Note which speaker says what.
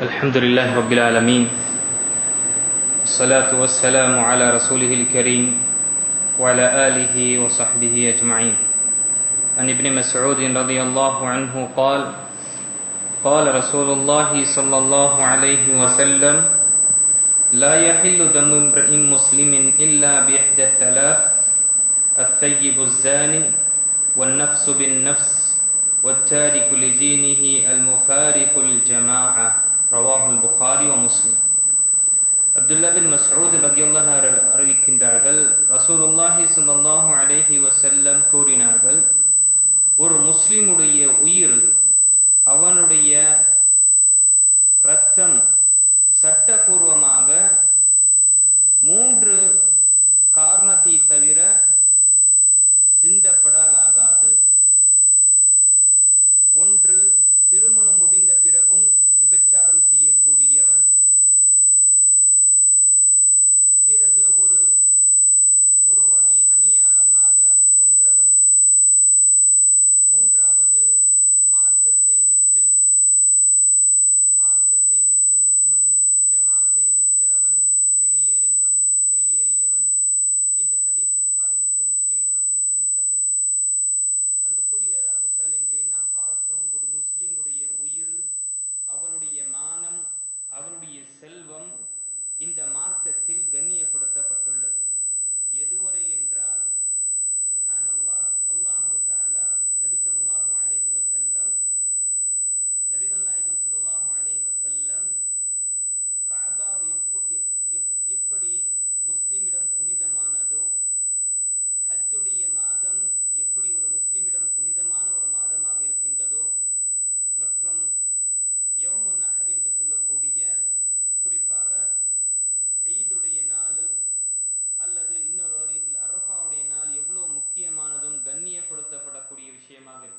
Speaker 1: الحمد لله رب العالمين. والصلاة والسلام على رسوله الكريم وعلى آله وصحبه أجمعين. عن ابن مسعود رضي الله عنه قال قال رسول الله صلى الله esquema de